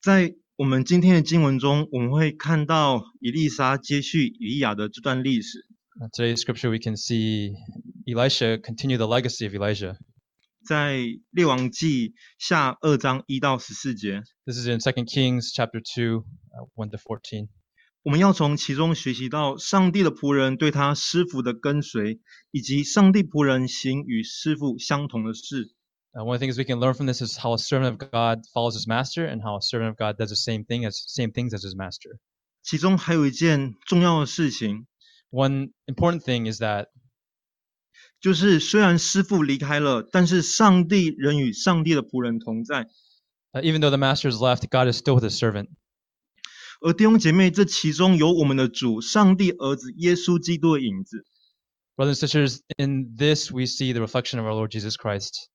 在我们今天的经文中，我们会看到以利沙接续以利亚的这段历史。Uh, today's scripture, we can see Elisha continue the legacy of Elijah. 在列王记下二章一到十四节，This is in Second Kings chapter two, one to fourteen. 我们要从其中学习到上帝的仆人对他师傅的跟随，以及上帝仆人行与师傅相同的事。Uh, one of the things we can learn from this is how a servant of God follows his master, and how a servant of God does the same thing as same things as his master. 其中还有一件重要的事情， One important thing is that 就是虽然师傅离开了，但是上帝仍与上帝的仆人同在。 uh, even though the master has left, God is still with his servant. 而弟兄姐妹，这其中有我们的主上帝儿子耶稣基督的影子。 Brothers and sisters, in this we see the reflection of our Lord Jesus Christ.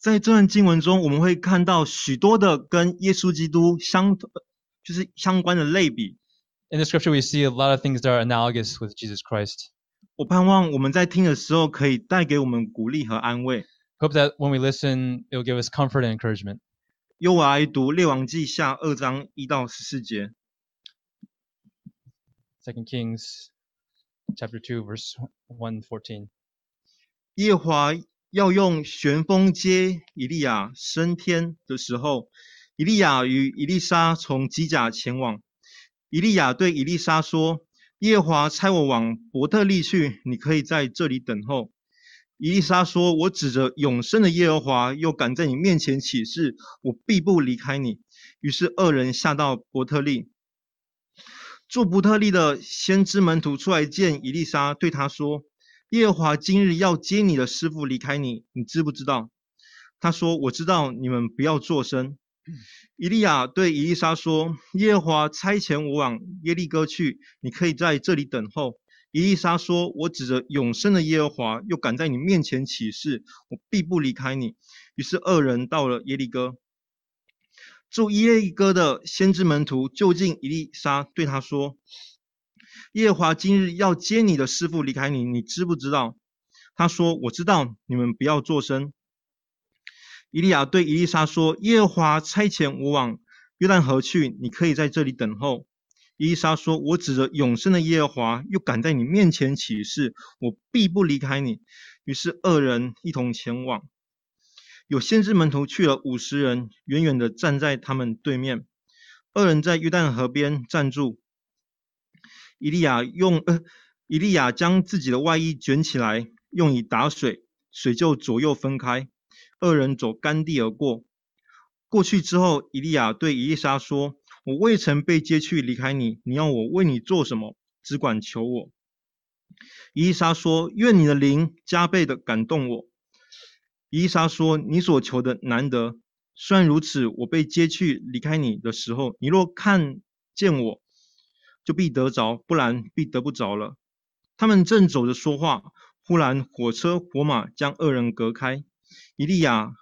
在这段经文中，我们会看到许多的跟耶稣基督相就是相关的类比。 In the scripture, we see a lot of things that are analogous with Jesus Christ. 我盼望我们在听的时候，可以带给我们鼓励和安慰。 Hope that when we listen, it will give us comfort and encouragement. 由我来读《列王记下》二章一到十四节。 Second Kings chapter 2, verse 1 14. 耶和华 要用旋风接以利亚升天的时候，以利亚与伊丽莎从机甲前往。以利亚对伊丽莎说：“耶华差我往伯特利去，你可以在这里等候。”伊丽莎说：“我指着永生的耶和华，又敢在你面前起誓，我必不离开你。”于是二人下到伯特利。住伯特利的先知门徒出来见伊丽莎，对他说：“耶和华今日要接你的师傅离开你，你知不知道？”他说：“我知道，你们不要作声。”以利亚对以利沙说：“耶和华差遣我往耶利哥去，你可以在这里等候。”以利沙说：“我指着永生的耶和华，又敢在你面前起誓，我必不离开你。”于是二人到了耶利哥。住耶利哥的先知门徒就近以利沙，对他说：“耶和华今日要接你的师傅离开你，你知不知道？”他说：“我知道，你们不要作声。”以利亚对以利沙说：“耶和华差遣我往约旦河去，你可以在这里等候。”以利沙说：“我指着永生的耶和华，又敢在你面前起誓，我必不离开你。”于是二人一同前往。有先知门徒去了五十人，远远的站在他们对面。二人在约旦河边站住。以利亚用呃，以利亚将自己的外衣卷起来，用以打水，水就左右分开。二人走干地而过。过去之后，以利亚对伊丽莎说：“我未曾被接去离开你，你要我为你做什么？只管求我。”伊丽莎说：“愿你的灵加倍的感动我。”伊丽莎说：“你所求的难得。虽然如此，我被接去离开你的时候，你若看见我，就必得着；不然，必得不着了。”他们正走着说话，忽然火车火马将二人隔开，以利亚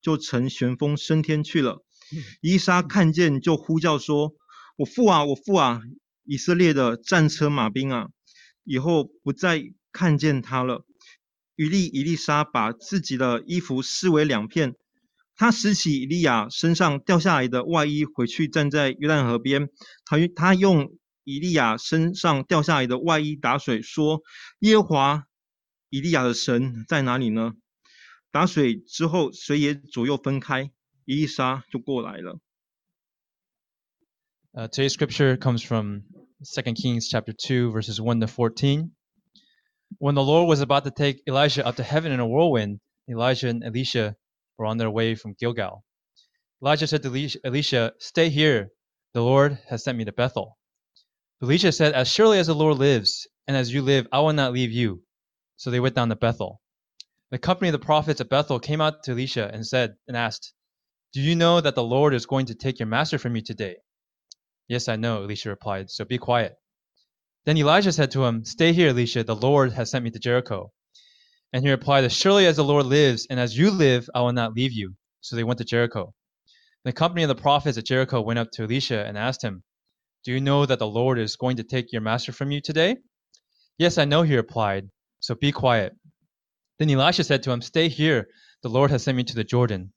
就乘旋风升天去了。以利沙看见，就呼叫说：“我父啊，我父啊！以色列的战车马兵啊！”以后不再看见他了。于利伊丽莎把自己的衣服撕为两片，他拾起以利亚身上掉下来的外衣，回去站在约旦河边。他他用以利亚身上掉下来的外衣打水，说：“耶和华以利亚的神在哪里呢？”打水之后，水也左右分开，以利沙就过来了。 Uh, today's scripture comes from 2 Kings chapter 2, verses 1 to 14. When the Lord was about to take Elijah up to heaven in a whirlwind, Elijah and Elisha were on their way from Gilgal. Elijah said to Elisha- Elisha, Stay here, the Lord has sent me to Bethel. Elisha said, As surely as the Lord lives, and as you live, I will not leave you. So they went down to Bethel. The company of the prophets at Bethel came out to Elisha and said and asked, Do you know that the Lord is going to take your master from you today? Yes, I know, Elisha replied, so be quiet. Then Elijah said to him, Stay here, Elisha, the Lord has sent me to Jericho. And he replied, As surely as the Lord lives, and as you live, I will not leave you. So they went to Jericho. The company of the prophets at Jericho went up to Elisha and asked him, Do you know that the Lord is going to take your master from you today? Yes, I know, he replied, so be quiet. Then Elisha said to him, Stay here, the Lord has sent me to the Jordan.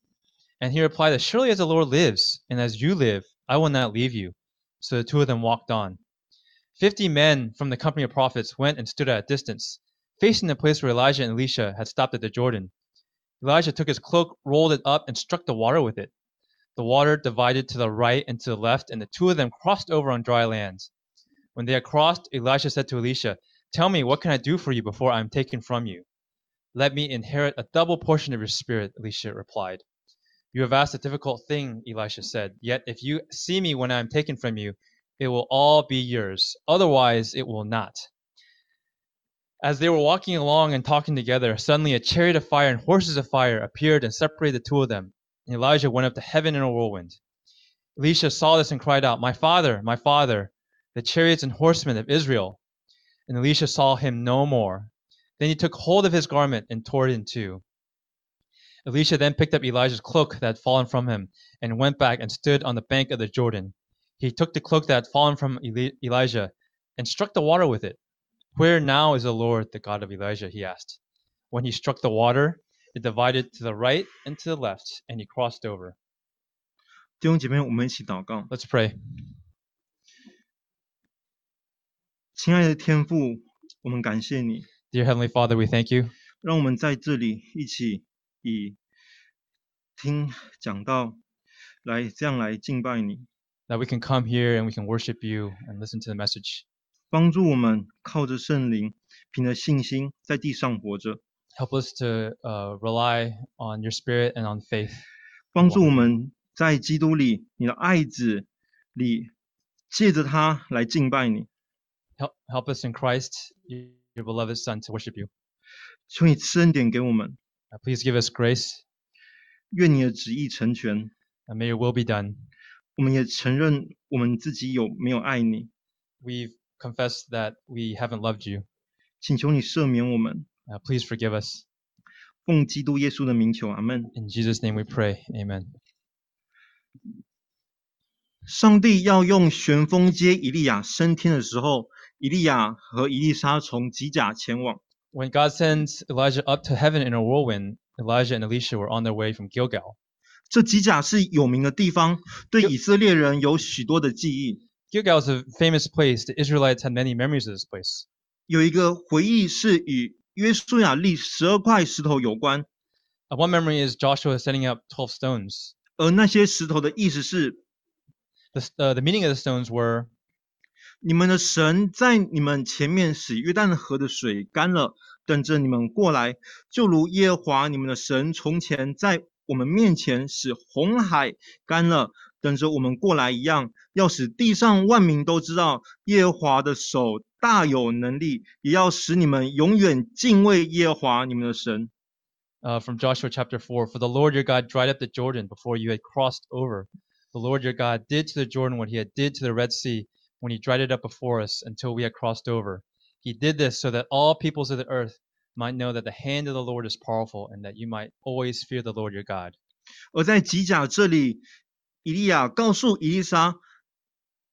And he replied, As surely as the Lord lives, and as you live, I will not leave you. So the two of them walked on. Fifty men from the company of prophets went and stood at a distance, facing the place where Elijah and Elisha had stopped at the Jordan. Elijah took his cloak, rolled it up, and struck the water with it. The water divided to the right and to the left, and the two of them crossed over on dry land. When they had crossed, Elisha said to Elisha, Tell me, what can I do for you before I am taken from you? Let me inherit a double portion of your spirit, Elisha replied. You have asked a difficult thing, Elisha said. Yet if you see me when I am taken from you, it will all be yours. Otherwise, it will not. As they were walking along and talking together, suddenly a chariot of fire and horses of fire appeared and separated the two of them. And Elijah went up to heaven in a whirlwind. Elisha saw this and cried out, My father, my father, the chariots and horsemen of Israel. And Elisha saw him no more. Then he took hold of his garment and tore it in two. Elisha then picked up Elijah's cloak that had fallen from him and went back and stood on the bank of the Jordan. He took the cloak that had fallen from Eli- Elijah and struck the water with it. Where now is the Lord, the God of Elijah? he asked. When he struck the water, it divided to the right and to the left, and he crossed over. 弟兄姐妹，我们一起祷告。 Let's pray. 亲爱的天父，我们感谢你， Dear Heavenly Father, we thank you 让我们在这里一起以听讲道来这样来敬拜你， that we can come here and we can worship you and listen to the message. 帮助我们靠着圣灵，凭着信心在地上活着， Help us to uh, rely on your Spirit and on faith. 帮助我们在基督里，你的爱子里，借着他来敬拜你。 Help, help us in Christ, y- your beloved Son, to worship you. 求你赐恩典给我们， Uh, please give us grace, 愿你的旨意成全。 and may your will be done. 我们也承认我们自己有没有爱你， We've confessed that we haven't loved you. 请求你赦免我们。 Uh, please forgive us. 奉基督耶稣的名求，阿门。 In Jesus' name we pray. Amen. 上帝要用旋风接以利亚升天的时候，以利亚和以利沙从吉甲前往。 When God sends Elijah up to heaven in a whirlwind, Elijah and Elisha were on their way from Gilgal. 这吉甲是有名的地方，对以色列人有许多的记忆。 Gilgal is a famous place. The Israelites had many memories of this place. 有一个回忆是与 约书亚立十二块石头有关，Uh, one memory is Joshua setting up twelve stones. 而那些石头的意思是，The, uh, the meaning of the stones were 你们的神在你们前面使约旦河的水干了，等着你们过来，就如耶和华你们的神从前在我们面前使红海干了，等着我们过来一样，要使地上万民都知道耶和华的手大有能力，也要使你们永远敬畏耶和华你们的神。 uh, from Joshua chapter 4 For the Lord your God dried up the Jordan before you had crossed over. The Lord your God did to the Jordan what he had did to the Red Sea when he dried it up before us until we had crossed over. He did this so that all peoples of the earth might know that the hand of the Lord is powerful and that you might always fear the Lord your God. 而在吉甲这里， 以利亚告诉以利沙，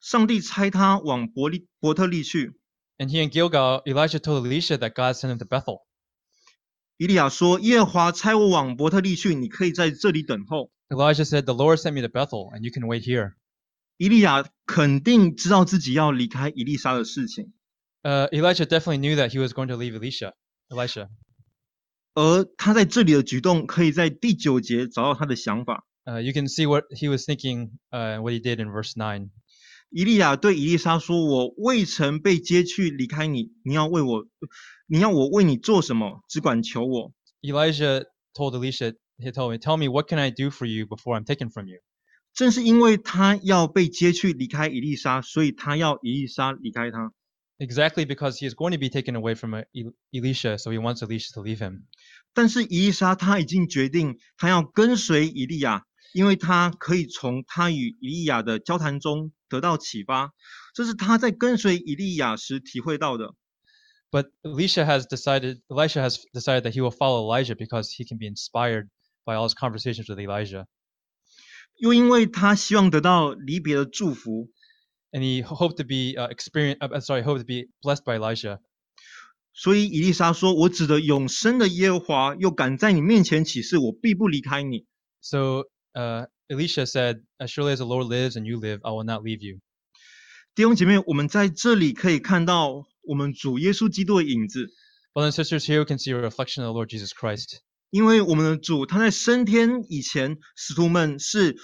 上帝差他往伯利伯特利去。And here in Gilgal, Elijah told Elisha that God sent him to Bethel. 以利亚说：“耶和华差我往伯特利去，你可以在这里等候。Elijah said, The Lord sent me to Bethel, and you can wait here. ”以利亚肯定知道自己要离开以利沙的事情，Uh, Elijah definitely knew that he was going to leave Elisha. Elisha. 而他在这里的举动，可以在第九节找到他的想法。Uh, you can see what he was thinking, uh, what he did in verse 9. 以利亚对以利沙说：“我未曾被接去离开你，你要为我，你要我为你做什么？只管求我。 Elijah told Elisha, he told me, Tell me, what can I do for you before I'm taken from you? ”正是因为他要被接去离开以利沙，所以他要以利沙离开他。 Exactly because he is going to be taken away from uh, El- Elisha, so he wants Elisha to leave him. 但是以利沙他已经决定，他要跟随以利亚， 因为他可以从他与以利亚的交谈中得到启发，这是他在跟随以利亚时体会到的。But Elisha has decided, Elisha has decided that he will follow Elijah because he can be inspired by all his conversations with Elijah. 又因为他希望得到离别的祝福，And he hoped to be uh, experience, uh, uh, sorry, hoped to be blessed by Elijah. 所以以利沙说：“我指的永生的耶和华，又敢在你面前起誓，我必不离开你。So uh, Elisha said, As surely as the Lord lives and you live, I will not leave you. 弟兄姐妹，我们在这里可以看到我们主耶稣基督的影子，Brothers and sisters, here we can see a reflection of the Lord Jesus Christ. 因为我们的主他在升天以前，使徒们是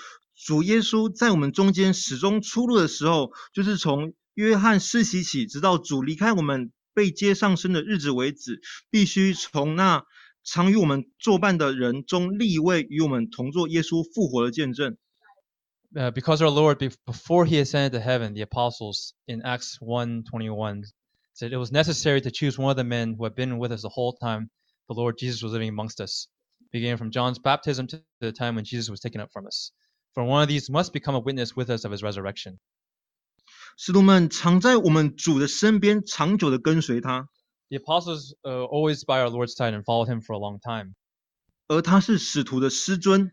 主耶稣在我们中间始终出入的时候，就是从约翰施洗起，直到主离开我们被接上升的日子为止，必须从那常与我们作伴的人中立一位与我们同做耶稣复活的见证。 Uh, because our Lord, be- before he ascended to heaven, the apostles in Acts 1.21 said it was necessary to choose one of the men who had been with us the whole time the Lord Jesus was living amongst us, beginning from John's baptism to the time when Jesus was taken up from us. For one of these must become a witness with us of his resurrection. 使徒们常在我们主的身边，长久的跟随他， The apostles uh, always by our Lord's side and followed him for a long time. 而他是使徒的师尊。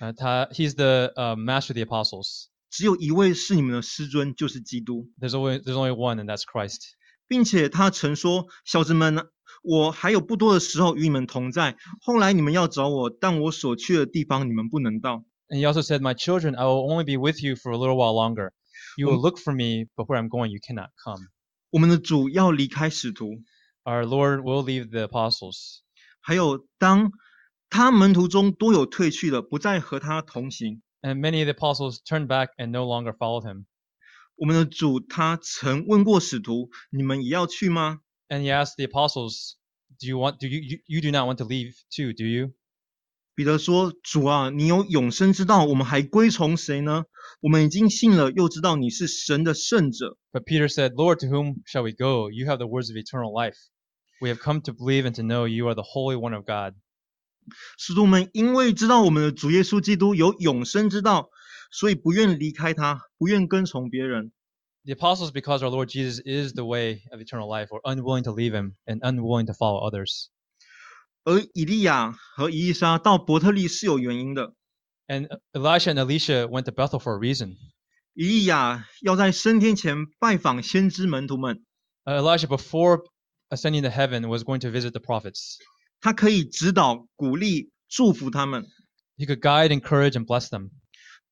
Uh, ta- he's the uh, master of the apostles. 只有一位是你们的师尊，就是基督， There's only there's only one, and that's Christ. 并且他曾说：“小子们，我还有不多的时候与你们同在，后来你们要找我，但我所去的地方你们不能到。 And he also said, My children, I will only be with you for a little while longer. You will Um, look for me, but where I'm going, you cannot come. ”我们的主要离开使徒， Our Lord will leave the apostles. 还有当他门徒中多有退去的，不再和他同行。 And many of the apostles turned back and no longer followed him. 我们的主他曾问过使徒：“你们也要去吗 And he asked the apostles, Do you want do you you, you do not want to leave too, do you?？” 彼得说：“主啊，你有永生之道，我们还归从谁呢？我们已经信了，又知道你是神的圣者。” But Peter said, Lord, to whom shall we go? You have the words of eternal life. We have come to believe and to know you are the Holy One of God. 使徒们因为知道我们的主耶稣基督有永生之道，所以不愿离开他，不愿跟从别人。 The apostles, because our Lord Jesus is the way of eternal life, were unwilling to leave him and unwilling to follow others. 而以利亚和以利沙到伯特利是有原因的。And Elisha and Elisha went to Bethel for a reason. 以利亚要在升天前拜访先知门徒们，Uh, Elijah, before ascending to heaven, was going to visit the prophets. 他可以指导、鼓励、祝福他们，He could guide, encourage, and bless them.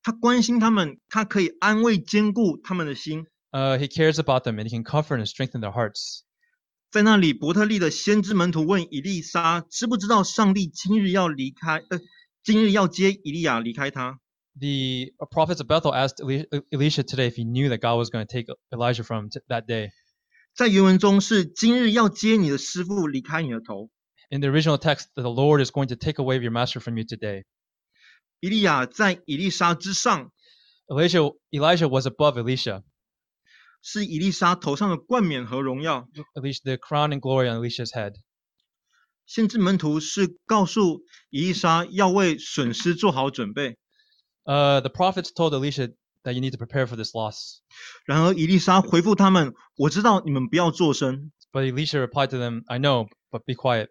他关心他们，他可以安慰、兼顾他们的心。Uh, he cares about them and he can comfort and strengthen their hearts. 在那里，伯特利的先知门徒问以利沙，知不知道上帝今日要离开，呃，今日要接以利亚离开他。 The prophets of Bethel asked Eli- Elisha today if he knew that God was going to take Elijah from him t- that day. 在原文中是今日要接你的师傅离开你的头。 In the original text, that the Lord is going to take away your master from you today. 以利亚在以利沙之上， Elijah, Elijah was above Elisha. 是以利沙头上的冠冕和荣耀。Elisha, the crown and glory on Elisha's head. 先知门徒是告诉以利沙要为损失做好准备。Uh, the prophets told Elisha that you need to prepare for this loss. 然而以利沙回复他们：“我知道你们不要作声。But Elisha replied to them, I know, but be quiet. ”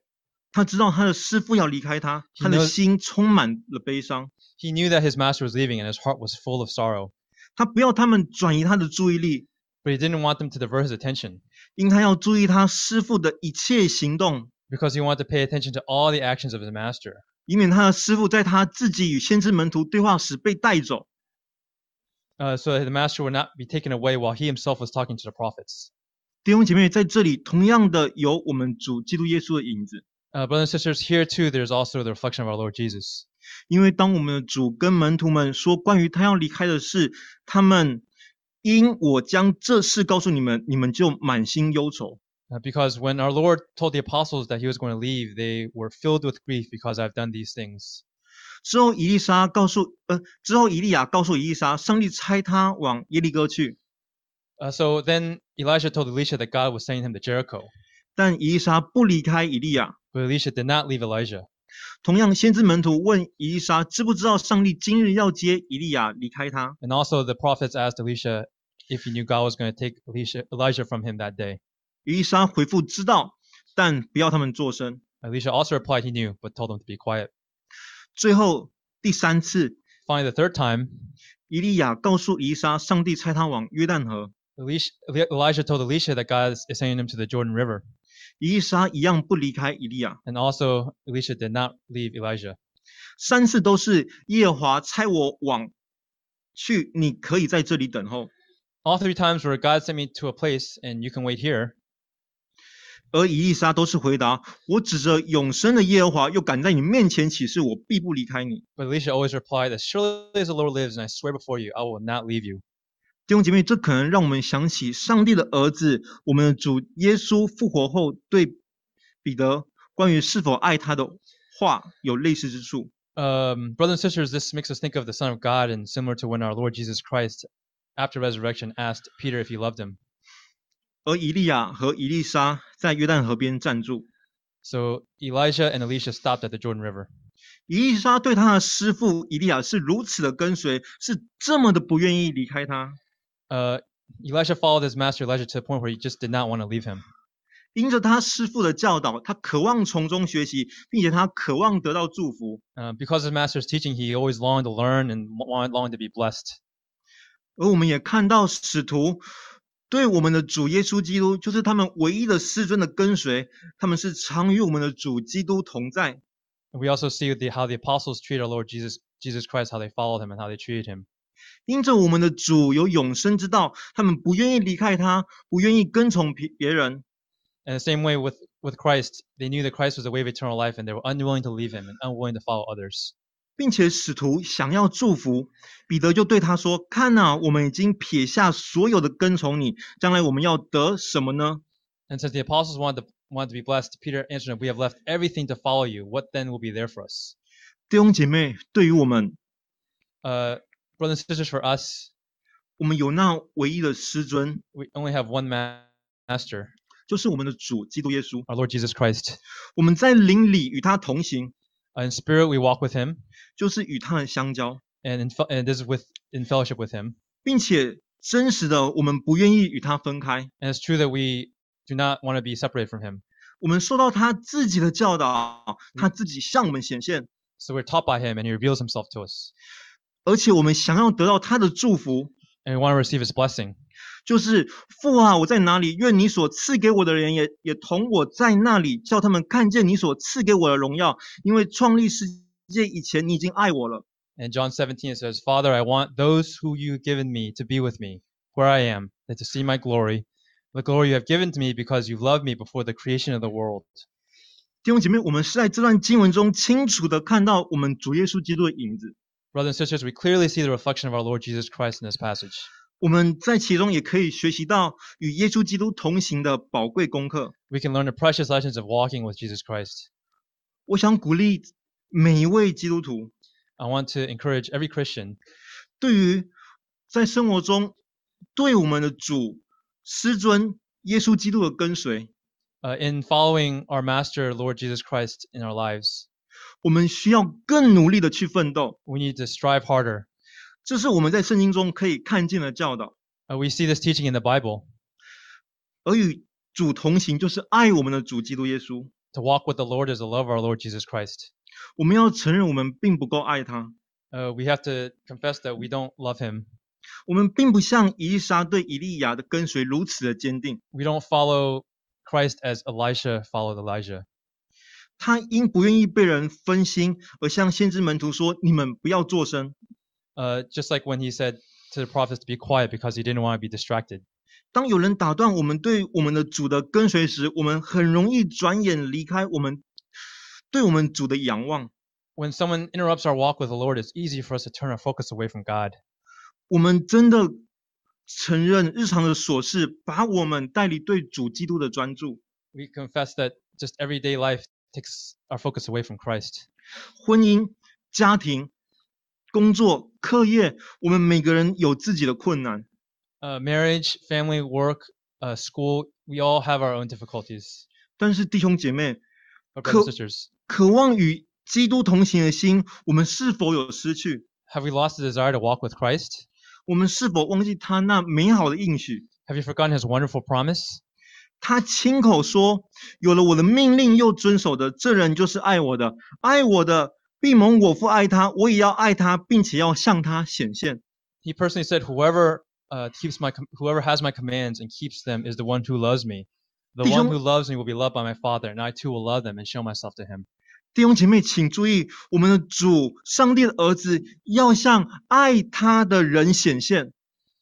他知道他的师傅要离开他，He 他的心充满了悲伤。He knew that his master was leaving and his heart was full of sorrow. 他不要他们转移他的注意力，But he didn't want them to divert his attention 因他要注意他师傅的一切行动， because he wanted to pay attention to all the actions of his master. 以免他的师傅在他自己与先知门徒对话时被带走。 Uh, so that the master would not be taken away while he himself was talking to the prophets. 弟兄姐妹，在这里同样的有我们主基督耶稣的影子， Uh, brothers and sisters, here too, there's also the reflection of our Lord Jesus. 因为当我们的主跟门徒们说关于他要离开的事，他们 因我将这事告诉你们，你们就满心忧愁。 Uh, because when our Lord told the apostles that he was going to leave, they were filled with grief because I've done these things. 之后，以利沙告诉呃，之后以利亚告诉以利沙，上帝差他往耶利哥去， Uh, so then Elijah told Elisha that God was sending him to Jericho. 但以利沙不离开以利亚。 But Elisha did not leave Elijah. 同样，先知门徒问以利沙，知不知道上帝今日要接以利亚离开他？ And also the prophets asked Elisha if he knew God was going to take Elisha, Elijah from him that day. 以利沙回复知道，但不要他们作声。 Elisha also replied he knew, but told them to be quiet. 最后第三次， Finally, the third time, 以利亚告诉以利沙，上帝差他往约旦河。 Elisha, Eli- Elijah told Elisha that God is is sending him to the Jordan River. 以利沙一样不离开以利亚。 And also, Elisha did not leave Elijah. 三次都是耶和华差我往去，你可以在这里等候。 All three times where God sent me to a place and you can wait here. 而以利沙都是回答：我指着永生的耶和华，又敢在你面前起誓，我必不离开你。 But Elisha always replied, As surely as the Lord lives, and I swear before you, I will not leave you. 弟兄姐妹，这可能让我们想起上帝的儿子，我们的主耶稣复活后对彼得关于是否爱他的话有类似之处。 Um, brothers and sisters, this makes us think of the Son of God, and similar to when our Lord Jesus Christ, after resurrection, asked Peter if he loved him. 而以利亚和以利沙在约旦河边站住， So Elijah and Elisha stopped at the Jordan River. 以利沙对他的师傅以利亚是如此的跟随，是这么的不愿意离开他。 Uh, Elisha followed his master Elijah to the point where he just did not want to leave him. 因着他师傅的教导，他渴望从中学习，并且他渴望得到祝福。 Uh, because of his master's teaching, he always longed to learn and wanted, longed to be blessed. 而我们也看到使徒对我们的主耶稣基督，就是他们唯一的师尊的跟随，他们是常与我们的主基督同在。 And we also see the, how the apostles treated our Lord Jesus, Jesus Christ, how they followed him and how they treated him. 因着我们的主有永生之道，他们不愿意离开他，不愿意跟从别别人。 And the same way with, with Christ, they knew that Christ was the way of eternal life and they were unwilling to leave him and unwilling to follow others. 并且使徒想要祝福彼得，就对他说：“看呐、我们已经撇下所有的跟从你，将来我们要得什么呢？ And since the apostles wanted to, wanted to be blessed, Peter answered him, We have left everything to follow you. What then will be there for us? 弟兄姐妹，对于我们， Uh, brothers and sisters, for us, 我们有那唯一的师尊， we only have one ma- master, 就是我们的主基督耶稣。 our Lord Jesus Christ. 我们在灵里与他同行， Uh, in spirit, we walk with him, 就是与他的相交， and in, fe- and this is with in fellowship with him. 并且真实的，我们不愿意与他分开。 And it's true that we do not want to be separated from him. 我们受到他自己的教导，他自己向我们显现， So we're taught by him, and he reveals himself to us. 而且我们想要得到他的祝福， And we want to receive his blessing. 就是父啊，我在哪里？愿你所赐给我的人也也同我在那里，叫他们看见你所赐给我的荣耀。因为创立世界以前，你已经爱我了。 And John 17 it says, Father, I want those who you've given me to be with me where I am, and to see my glory, the glory you have given to me because you loved me before the creation of the world. 弟兄姐妹，我们是在这段经文中清楚的看到我们主耶稣基督的影子。 Brothers and sisters, we clearly see the reflection of our Lord Jesus Christ in this passage. 我们在其中也可以学习到与耶稣基督同行的宝贵功课。 We can learn the precious lessons of walking with Jesus Christ. 我想鼓励每一位基督徒， I want to encourage every Christian 对于在生活中对我们的主师尊耶稣基督的跟随， uh, in following our Master, Lord Jesus Christ, in our lives. 我们需要更努力的去奋斗。 We need to strive harder. 这是我们在圣经中可以看见的教导。 Uh, we see this teaching in the Bible. 而与主同行，就是爱我们的主基督耶稣。 To walk with the Lord is to love our Lord Jesus Christ. 我们要承认我们并不够爱他， Uh, we have to confess that we don't love Him. 我们并不像以利沙对以利亚的跟随如此的坚定。 We don't follow Christ as Elisha followed Elijah. 他因不愿意被人分心，而向先知门徒说：“你们不要作声。 Uh, just like when he said to the prophets to be quiet because he didn't want to be distracted. ”当有人打断我们对我们的主的跟随时，我们很容易转眼离开我们对我们主的仰望。 When someone interrupts our walk with the Lord, it's easy for us to turn our focus away from God. 我们真的承认日常的琐事把我们带离对主基督的专注。 We confess that just everyday life takes our focus away from Christ. 婚姻、家庭、 工作、课业，我们每个人有自己的困难，Uh, marriage, family, work, uh, school, we all have our own difficulties. 但是弟兄姐妹 Co- sisters, 渴望与基督同行的心，我们是否有失去？have we lost the desire to walk with Christ? 我们是否忘记他那美好的应许？Have you forgotten his wonderful promise? 他亲口说：“有了我的命令又遵守的，这人就是爱我的。爱我的，必蒙我父爱他，我也要爱他，并且要向他显现。 He personally said, "Whoever uh, keeps my com- whoever has my commands and keeps them is the one who loves me. The弟 one 兄- who loves me will be loved by my Father, and I too will love them and show myself to him." ” 弟兄姐妹，请注意，我们的主上帝的儿子要向爱他的人显现，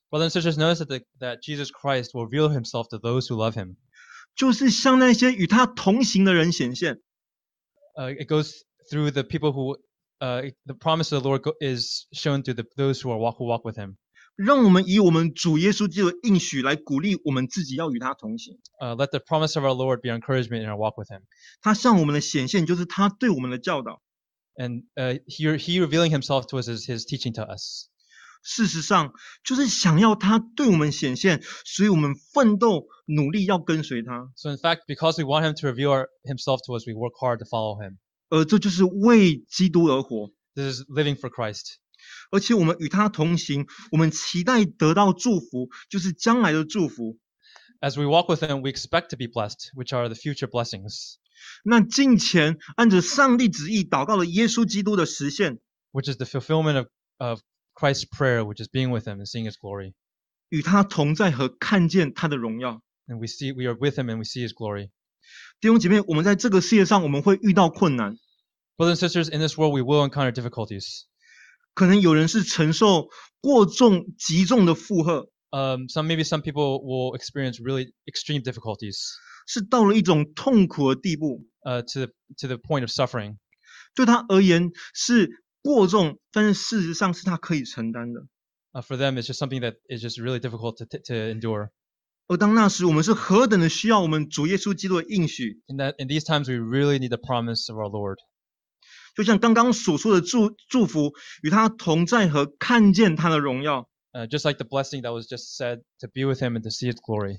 Brothers and sisters, notice that, the, that Jesus Christ will reveal himself to those who love him. 就是向那些与他同行的人显现。 Uh, it goes through the people who, uh, the promise of the Lord go, is shown to the, those who are walk who walk with him. 让我们以我们主耶稣基督的应许来鼓励我们自己要与他同行。 Uh, let the promise of our Lord be our encouragement in our walk with him. 他向我们的显现，就是他对我们的教导。 And uh, he, he revealing himself to us is his teaching to us. 事实上，就是想要他对我们显现，所以我们奋斗努力要跟随他， So in fact, because we want him to reveal our, himself to us, we work hard to follow him. 而这就是为基督而活。 This is living for Christ. 而且我们与他同行，我们期待得到祝福，就是将来的祝福。 As we walk with him, we expect to be blessed, which are the future blessings, 那近前按着上帝旨意祷告的耶稣基督的实现， which is the fulfillment of, of Christ's prayer, which is being with him and seeing his glory. 与他同在和看见他的荣耀。 And we see we are with him and we see his glory. 弟兄姐妹，我们在这个世界上，我们会遇到困难， Brothers and sisters, in this world we will encounter difficulties. 可能有人是承受过重、极重的负荷， Um, some maybe some people will experience really extreme difficulties 是到了一种痛苦的地步， uh, to the, to the point of suffering. 对他而言是过重，但是事实上是他可以承担的。 Uh, for them, it's just something that is just really difficult to, t- to endure. 而当那时，我们是何等的需要我们主耶稣基督的应许， In that in these times, we really need the promise of our Lord. 就像刚刚所说的祝祝福，与他同在和看见他的荣耀，Uh, just like the blessing that was just said, to be with Him and to see His glory.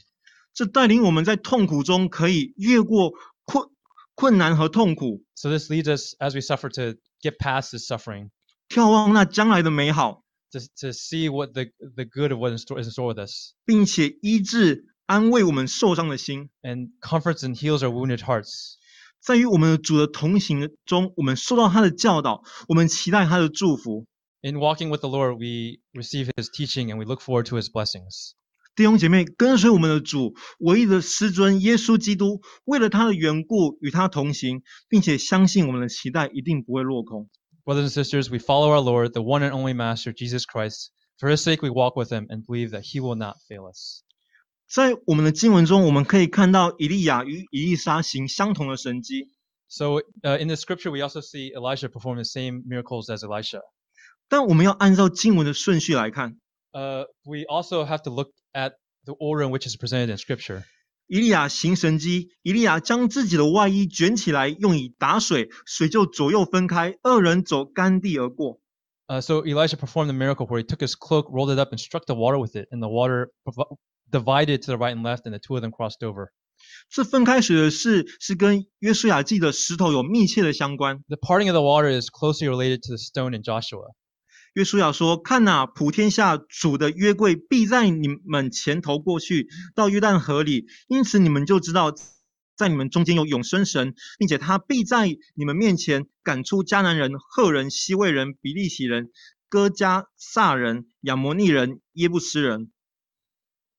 这带领我们在痛苦中可以越过困困难和痛苦，So this leads us, as we suffer, to get past this suffering, 眺望那将来的美好，to, to see what the the good of what in store, is in store with us, 并且医治安慰我们受伤的心。and comforts and heals our wounded hearts. 在与我们的主的同行中，我们受到他的教导，我们期待他的祝福。 In walking with the Lord, we receive His teaching and we look forward to His blessings. 弟兄姐妹，跟随我们的主，唯一的师尊耶稣基督，为了他的缘故与他同行，并且相信我们的期待一定不会落空。 Brothers and sisters, we follow our Lord, the one and only Master, Jesus Christ. For His sake, we walk with Him and believe that He will not fail us. 在我们的经文中，我们可以看到以利亚与以利沙行相同的神迹，So uh, in the scripture, we also see Elijah perform the same miracles as Elisha. 但我们要按照经文的顺序来看。Uh, we also have to look at the order in which is presented in scripture. 以利亚行神迹，以利亚将自己的外衣卷起来，用以打水，水就左右分开，二人走干地而过。Uh, so Elisha performed the miracle where he took his cloak, rolled it up, and struck the water with it, and the water divided to the right and left, and the two of them crossed over. 这分开水的事是跟约书亚记的石头有密切的相关。The parting of the water is closely related to the stone in Joshua. 约书亚说：“看哪，普天下主的约柜必在你们前头过去，到约旦河里，因此你们就知道，在你们中间有永生神，并且他必在你们面前赶出迦南人、赫人、西魏人、比利洗人、哥加撒人、亚摩利人、耶布斯人。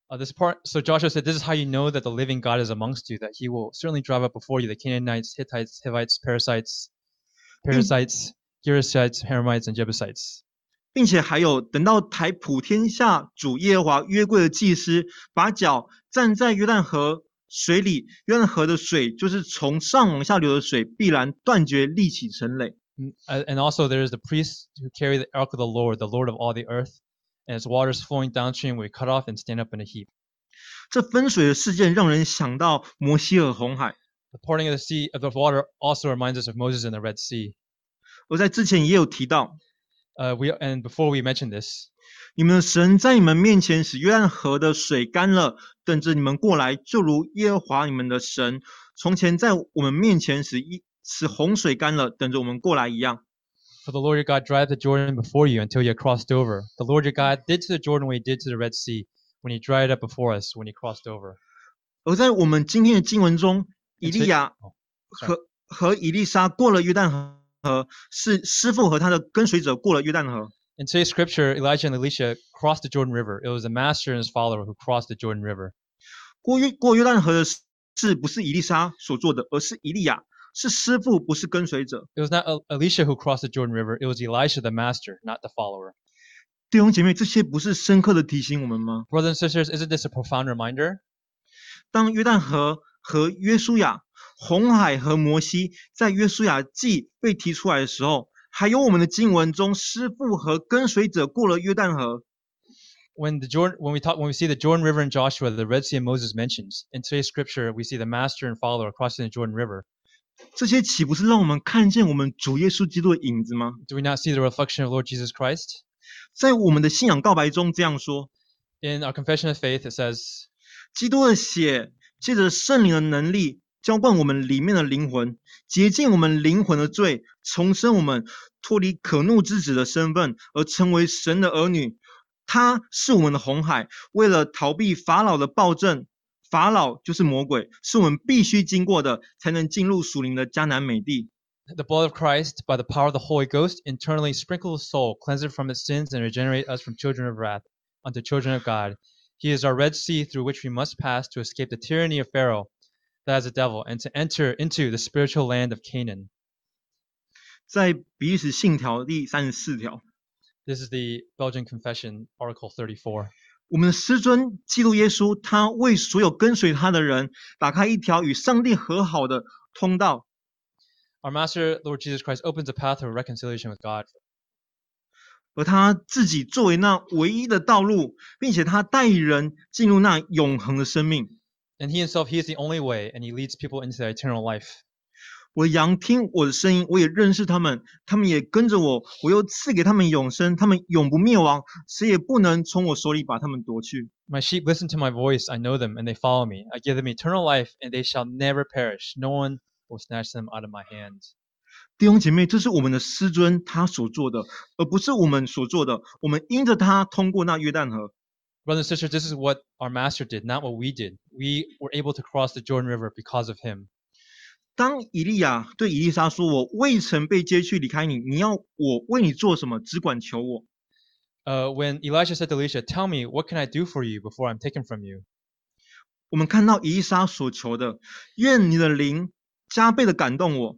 uh, this part. So Joshua said, "This is how you know that the living God is amongst you; that He will certainly drive up before you the Canaanites, Hittites, Hivites, Perizzites, Perizzites, Girgashites, Haramites, and Jebusites. Jebusites。”并且还有，等到抬普天下主耶和华约柜的祭司，把脚站在约旦河水里，约旦河的水就是从上往下流的水，必然断绝立起城垒。And uh, also there is the priests who carry the ark of the Lord, the Lord of all the earth. And its waters flowing downstream be cut off and stand up in a heap. 这分水的事件让人想到摩西和红海，The parting of the sea of the water also reminds us of Moses and the Red Sea. 我在之前也有提到，Uh, we and before we mentioned this, 你们的神在你们面前使约旦河的水干了，等着你们过来，就如耶和华你们的神从前在我们面前使一使洪水干了，等着我们过来一样。for the Lord your God drive the Jordan before you until you have crossed over. The Lord your God did to the Jordan what he did to the Red Sea when he dried it up before us when he crossed over. 而在我们今天的经文中，以 It's 利 it- 亚 oh, 和和以利沙过了约旦河，是师傅和他的跟随者过了约旦河。 In today's scripture, Elijah and Elisha crossed the Jordan River. It was the master and his follower who crossed the Jordan River. 过约过约旦河的事不是以利沙所做的，而是以利亚， 是师傅，不是跟随者。 It was not El- Elisha who crossed the Jordan River, it was Elisha the master, not the follower. 弟兄姐妹，这些不是深刻的提醒我们吗？ Brothers and sisters, isn't this a profound reminder? 当约旦河和约书亚、红海和摩西在约书亚记被提出来的时候，还有我们的经文中，师傅和跟随者过了约旦河， When the Jordan, when we talk, when we see the Jordan River and Joshua, the Red Sea and Moses mentioned in today's scripture, we see the master and follower crossing the Jordan River. 这些岂不是让我们看见我们主耶稣基督的影子吗？Do we not see the reflection of Lord Jesus Christ? 在我们的信仰告白中这样说：In our confession of faith, it says, 基督的血借着圣灵的能力浇灌我们里面的灵魂，洁净我们灵魂的罪，重生我们，脱离可怒之子的身份，而成为神的儿女。他是我们的红海，为了逃避法老的暴政，法老就是魔鬼，是我们必须经过的，才能进入属灵的迦南美地。 The blood of Christ, by the power of the Holy Ghost, internally sprinkle the soul, cleanse it from its sins, and regenerate us from children of wrath unto children of God. He is our Red Sea through which we must pass to escape the tyranny of Pharaoh, that is the devil, and to enter into the spiritual land of Canaan. 在比利时信条第三十四条， This is the Belgian Confession, Article 34. 我们的师尊基督耶稣，他为所有跟随他的人打开一条与上帝和好的通道。Our Master, Lord Jesus Christ, opens a path of reconciliation with God, 而他自己作为那唯一的道路，并且他带人进入那永恒的生命。and He Himself, He is the only way, and He leads people into the eternal life. 我的羊听我的声音，我也认识他们，他们也跟着我，我又赐给他们永生，他们永不灭亡，谁也不能从我手里把他们夺去。 My sheep listen to my voice, I know them, and they follow me. I give them eternal life, and they shall never perish. No one will snatch them out of my hand. 弟兄姐妹，这是我们的师尊他所做的，而不是我们所做的。我们因着他通过那约旦河。 Brothers and sisters, this is what our Master did, not what we did. We were able to cross the Jordan River because of Him. 当以利亚对以利沙说：“我未曾被接去离开你，你要我为你做什么？只管求我。” Uh, when Elijah said to Elisha, Tell me, what can I do for you before I'm taken from you? 我们看到以利沙所求的，愿你的灵加倍的感动我。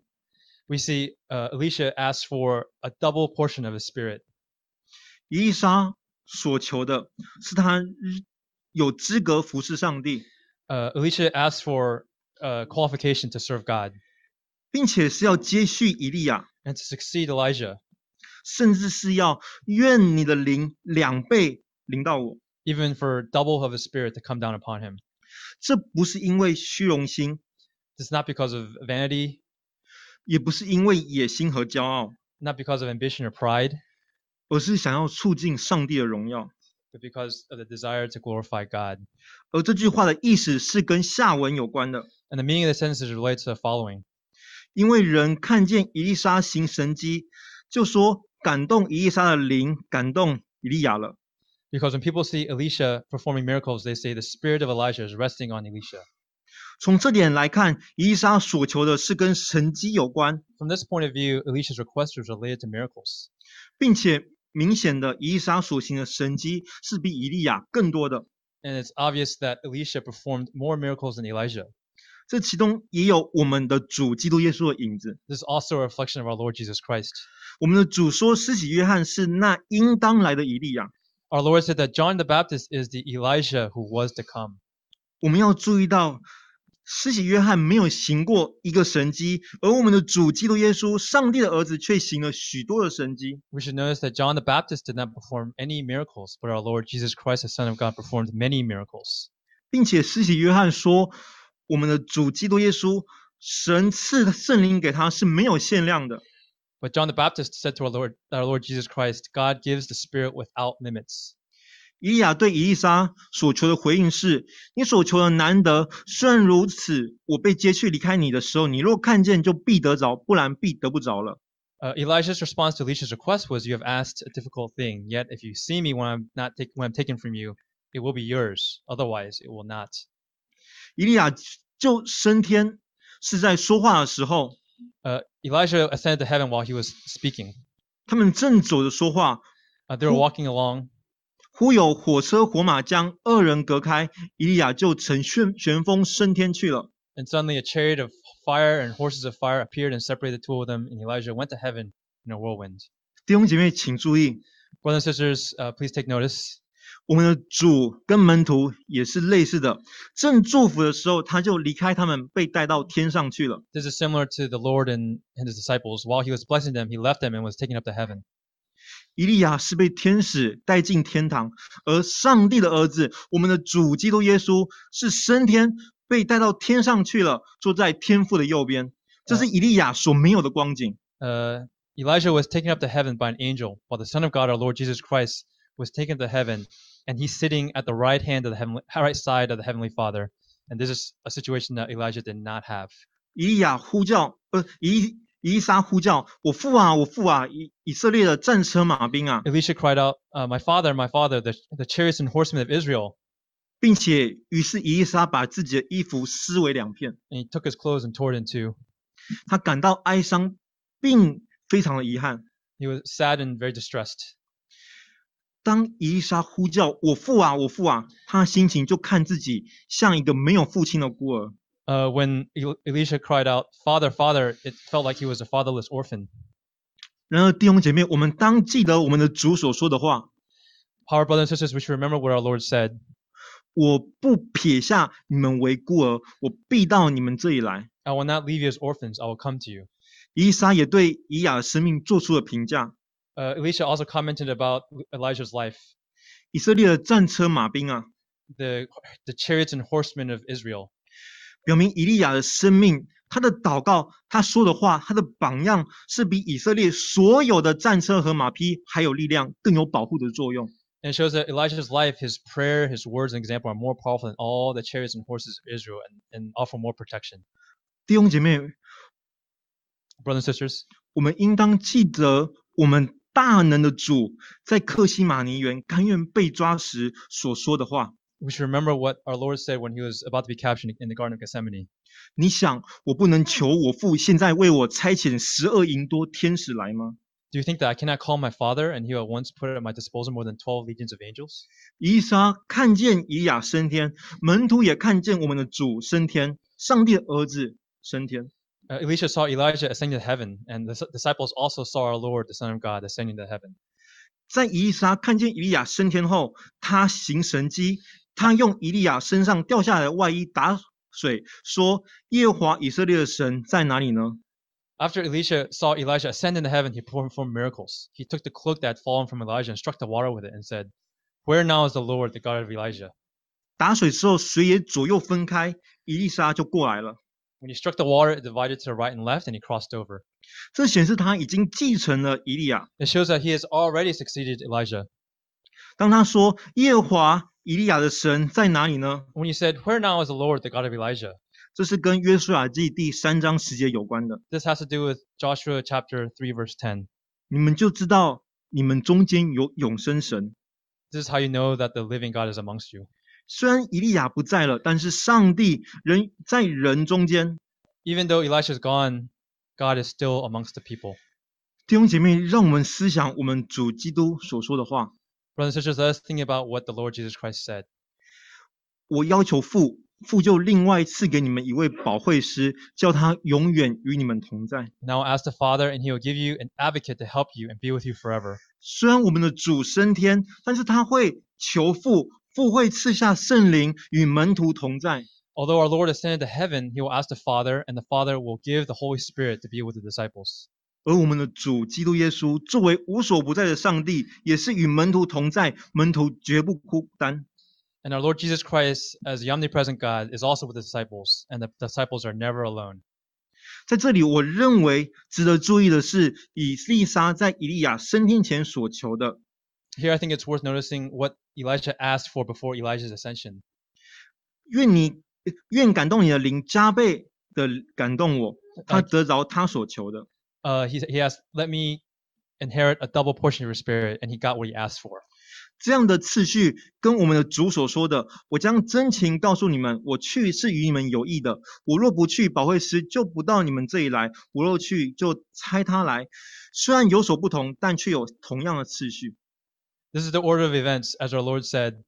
We see uh, Elisha asked for a double portion of his spirit. 以利沙所求的是他有资格服侍上帝，Uh, Elisha asked for uh, qualification to serve God 并且是要接续以利亚， and to succeed Elijah, 甚至是要愿你的灵两倍临到我。 even for double of his spirit to come down upon him. 这不是因为虚荣心， This is not because of vanity, 也不是因为野心和骄傲， not because of ambition or pride, 而是想要促进上帝的荣耀。 but because of the desire to glorify God. 而这句话的意思是跟下文有关的， And the meaning of the sentence is related to the following. 因为人看见以利沙行神迹，就说感动以利沙的灵感动以利亚了。 Because when people see Elisha performing miracles, they say the spirit of Elijah is resting on Elisha. 从这点来看，以利沙所求的是跟神迹有关， From this point of view, Elisha's request was related to miracles. 并且明显的，以利沙所行的神迹是比以利亚更多的。 And it's obvious that Elisha performed more miracles than Elijah. 这其中也有我们的主基督耶稣的影子。This is also a reflection of our Lord Jesus Christ. 我们的主说，施洗约翰是那应当来的以利亚。Our Lord said that John the Baptist is the Elijah who was to come. 我们要注意到，施洗约翰没有行过一个神迹，而我们的主基督耶稣，上帝的儿子，却行了许多的神迹。We should notice that John the Baptist did not perform any miracles, but our Lord Jesus Christ, the Son of God, performed many miracles. 并且施洗约翰说，我们的主基督耶稣，神赐圣灵给他是没有限量的。 But John the Baptist said to our Lord, our Lord Jesus Christ, God gives the Spirit without limits. 以利亚对以利沙所求的回应是：你所求的难得，虽然如此，我被接去离开你的时候，你若看见，就必得着；不然，必得不着了。 Uh, Elijah's response to Elisha's request was, "You have asked a difficult thing. Yet, if you see me when I'm not take, when I'm taken from you, it will be yours. Otherwise, it will not." 以利亚就升天，是在说话的时候，Uh, Elijah ascended to heaven while he was speaking. 他们正走着说话，Uh, they were walking along, 忽有火车火马将二人隔开，以利亚就乘旋旋风升天去了。and suddenly a chariot of fire and horses of fire appeared and separated the two of them, and Elijah went to heaven in a whirlwind. 弟兄姐妹，请注意，Brothers and sisters, uh, please take notice. 我们的主跟门徒也是类似的，正祝福的时候，他就离开他们，被带到天上去了。 This is similar to the Lord and, and his disciples. While he was blessing them, he left them and was taken up to heaven. 以利亚是被天使带进天堂，而上帝的儿子，我们的主基督耶稣是升天，被带到天上去了，坐在天父的右边。这是以利亚所没有的光景。 Uh, Elijah was taken up to heaven by an angel, while the Son of God, our Lord Jesus Christ, was taken to heaven, and he's sitting at the right hand of the heavenly, right side of the heavenly Father. And this is a situation that Elijah did not have. 以利亚呼叫，呃，以以利沙呼叫，我父啊，我父啊！以以色列的战车马兵啊， Elisha cried out, uh, "My father, my father, the, the chariots and horsemen of Israel!" 并且于是以利沙把自己的衣服撕为两片， And he took his clothes and tore it in two. 他感到哀伤，并非常的遗憾。 He was sad and very distressed. 当伊丽莎呼叫“我父啊，我父啊”，他的心情就看自己像一个没有父亲的孤儿。Uh, when El- Elisha cried out, "Father, father!" it felt like he was a fatherless orphan. 然而，弟兄姐妹，我们当记得我们的主所说的话：“，Our brothers and sisters, we should remember what our Lord said. 我不撇下你们为孤儿，我必到你们这里来。I will not leave you as orphans. I will come to you. ”以利沙也对以雅的生命做出了评价：Uh, Elisha also commented about Elijah's life. 以色列的战车马兵啊， the the chariots and horsemen of Israel. 表明以利亚的生命，他的祷告，他说的话，他的榜样，是比以色列所有的战车和马匹还有力量，更有保护的作用。 And it shows that Elijah's life, his prayer, his words and example are more powerful than all the chariots and horses of Israel and, and offer more protection. 弟兄姐妹， Brothers and sisters, 我们应当记得，我们 大能的主在客西马尼园甘愿被抓时所说的话。We should remember what our Lord said when he was about to be captured in the Garden of Gethsemane. 你想，我不能求我父现在为我差遣十二营多天使来吗？Do you think that I cannot call my father and he will once put at my disposal more than 12 legions of angels? 以撒看见以雅升天，门徒也看见我们的主升天，上帝的儿子升天。Uh, Elisha saw Elijah ascending to heaven, and the s- disciples also saw our Lord, the Son of God, ascending to heaven. 在以利沙看见以利亚升天后，他行神迹，他用以利亚身上掉下来的外衣打水，说：“耶和华以色列的神在哪里呢？” After Elisha saw Elijah ascend into heaven, he performed miracles. He took the cloak that had fallen from Elijah and struck the water with it and said, Where now is the Lord, the God of Elijah? 打水之后，水也左右分开，以利沙就过来了。 When he struck the water, it divided to the right and left, and he crossed over. 这显示他已经继承了以利亚。 It shows that he has already succeeded Elijah. 当他说耶和华以利亚的神在哪里呢？ When he said, Where now is the Lord, the God of Elijah? 这是跟约书亚记第三章十节有关的。 This has to do with Joshua chapter 3, verse 10. 你们就知道你们中间有永生神。 This is how you know that the living God is amongst you. 虽然以利亚不在了，但是上帝人在人中间。Even though Elisha is gone, God is still amongst the people. 弟兄姐妹，让我们思想我们主基督所说的话。Brothers and sisters, let us think about what the Lord Jesus Christ said. 我要求父，父就另外赐给你们一位保惠师，叫他永远与你们同在。Now ask the Father, and he will give you an advocate to help you and be with you forever. 虽然我们的主升天，但是他会求父，父会赐下圣灵与门徒同在。Although our Lord ascended to heaven, he will ask the Father, and the Father will give the Holy Spirit to be with the disciples. 而我们的主基督耶稣作为无所不在的上帝，也是与门徒同在，门徒绝不孤单。And our Lord Jesus Christ, as the omnipresent God, is also with the disciples, and the disciples are never alone. 在这里，我认为值得注意的是，以利沙在以利亚升天前所求的，Here, I think it's worth noticing what Elijah asked for before Elijah's ascension. 愿你愿感动你的灵加倍的感动我，他得着他所求的。Uh, he, he asked, Let me inherit a double portion of your spirit, and he got what he asked for. 这样的次序跟我们的主所说的：“我将真情告诉你们，我去是与你们有益的。我若不去，保惠师就不到你们这里来；我若去，就差他来。”虽然有所不同，但却有同样的次序。This is the order of events, as our Lord said.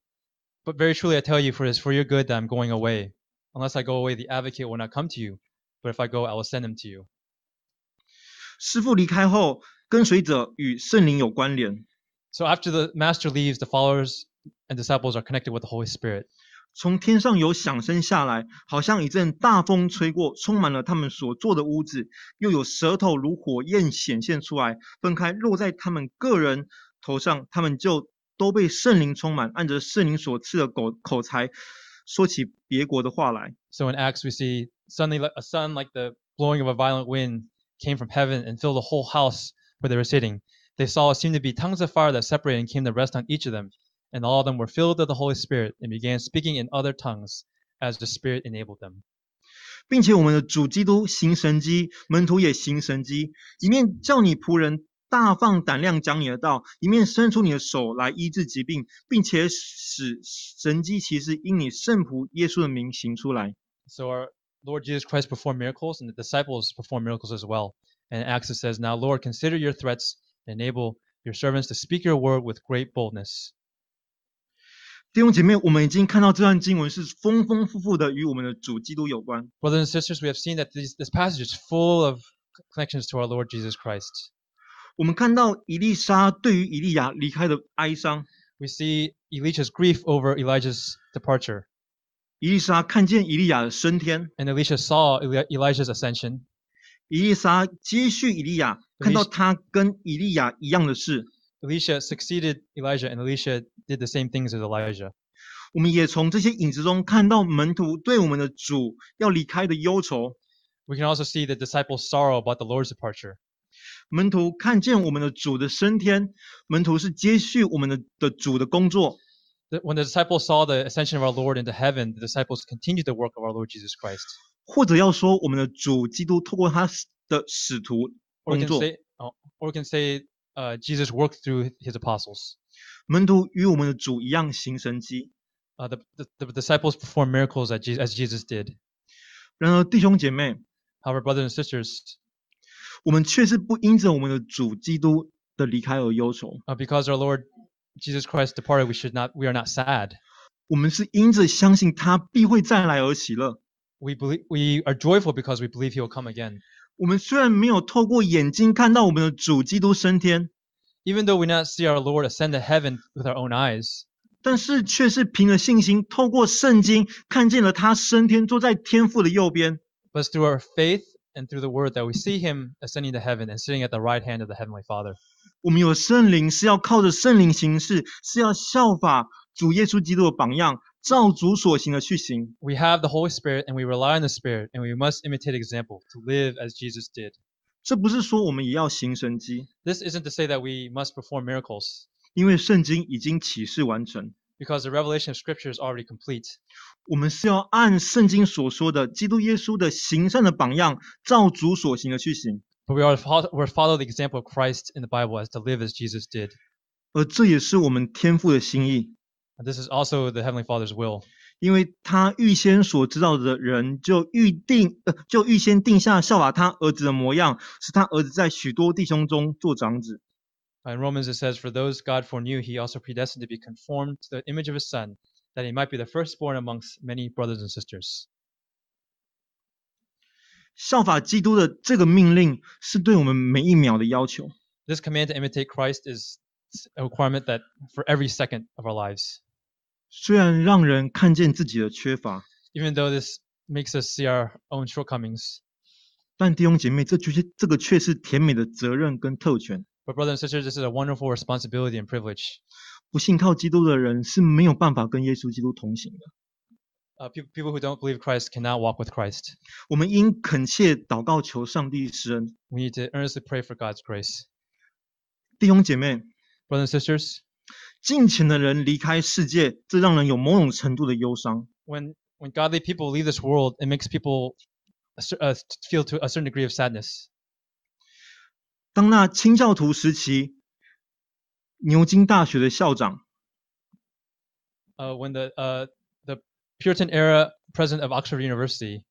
But very truly I tell you, for it is for your good that I'm going away. Unless I go away, the advocate will not come to you. but if I go, I will send him to you. 师傅离开后，跟随者与圣灵有关联。 So after the master leaves, the followers and disciples are connected with the Holy Spirit. 从天上有响声下来，好像一阵大风吹过，充满了他们所坐的屋子，又有舌头如火焰显现出来，分开落在他们个人 头上，他们就都被圣灵充满，按着圣灵所赐的口口才，说起别国的话来。So in Acts, we see suddenly a sun like the blowing of a violent wind came from heaven and filled the whole house where they were sitting. They saw what seemed to be tongues of fire that separated and came to rest on each of them. And all of them were filled with the Holy Spirit and began speaking in other tongues as the Spirit enabled them. 并且我们的主基督行神迹，门徒也行神迹，一面叫你仆人大放胆量讲你的道，一面伸出你的手来医治疾病，并且使神迹奇事因你圣仆耶稣的名行出来。 So our Lord Jesus Christ performed miracles, and the disciples performed miracles as well. And Acts it says, Now, Lord, consider your threats and enable your servants to speak your word with great boldness. 弟兄姐妹，我们已经看到这段经文是丰丰富富的与我们的主基督有关。 Brothers and sisters, we have seen that these, this passage is full of connections to our Lord Jesus Christ. 我们看到以利沙对于以利亚离开的哀伤， We see Elisha's grief over Elijah's departure, 以利沙看见以利亚的升天， and Elisha saw Eli- Elijah's ascension. 以利沙接续以利亚，看到他跟以利亚一样的事。 Elisha succeeded Elijah, and Elisha did the same things as Elijah. 我们也从这些影子中看到门徒对我们的主要离开的忧愁。 We can also see the disciples' sorrow about the Lord's departure. 门徒看见我们的主的升天，门徒是接续我们的的主的工作。When the disciples saw the ascension of our Lord into heaven, the disciples continued the work of our Lord Jesus Christ. 或者要说，我们的主基督透过他的使徒 Or 工 we can 作，say, oh, or we can say uh, Jesus worked through his apostles. 门徒与我们的主一样行神迹。Uh, the, the, the disciples performed miracles as Je- as Jesus did. 然而，弟兄姐妹，However, brothers and sisters, 我们却是不因着我们的主基督的离开而忧愁，uh, because our Lord Jesus Christ departed, we should not, we are not sad. 我们是因着相信他必会再来而喜乐。We believe, we are joyful because we believe He will come again. 我们虽然没有透过眼睛看到我们的主基督升天，Even though we not see our Lord ascend to heaven with our own eyes, 但是却是凭着信心，透过圣经看见了他升天，坐在天父的右边。but through our faith and through the Word that we see Him ascending to heaven and sitting at the right hand of the Heavenly Father. 我们有圣灵，是要靠着圣灵行事，是要效法主耶稣基督的榜样，照主所行的去行。 We have the Holy Spirit and we rely on the Spirit, and we must imitate example to live as Jesus did. 这不是说我们也要行神迹， This isn't to say that we must perform miracles, 因为圣经已经启示完成。 because the revelation of Scripture is already complete. 我们是要按圣经所说的基督耶稣的行善的榜样，照主所行的去行。But we are follow, we're follow the example of Christ in the Bible as to live as Jesus did. 而这也是我们天父的心意，And this is also the Heavenly Father's will. 因为他预先所知道的人，就预定呃，就预先定下效法他儿子的模样，使他儿子在许多弟兄中做长子。In Romans it says, For those God foreknew, he also predestined to be conformed to the image of his Son, that he might be the firstborn amongst many brothers and sisters. 效法基督的这个命令，是对我们每一秒的要求。 This command to imitate Christ is a requirement that for every second of our lives. 虽然让人看见自己的缺乏， Even though this makes us see our own shortcomings. 但弟兄姐妹，这却是这个却是甜美的责任跟特权。 But brothers and sisters, this is a wonderful responsibility and privilege. 不信靠基督的人是没有办法跟耶稣基督同行的。 Uh, pe- people who don't believe Christ cannot walk with Christ. 我们应恳切祷告，求上帝施恩。 We need to earnestly pray for God's grace. 弟兄姐妹， Brothers and sisters, 敬虔的人离开世界，这让人有某种程度的忧伤。 when when godly people leave this world, it makes people a cer- uh, feel to a certain degree of sadness. 当那清教徒时期，牛津大学的校长 Uh, when the uh, the Puritan era president of Oxford University,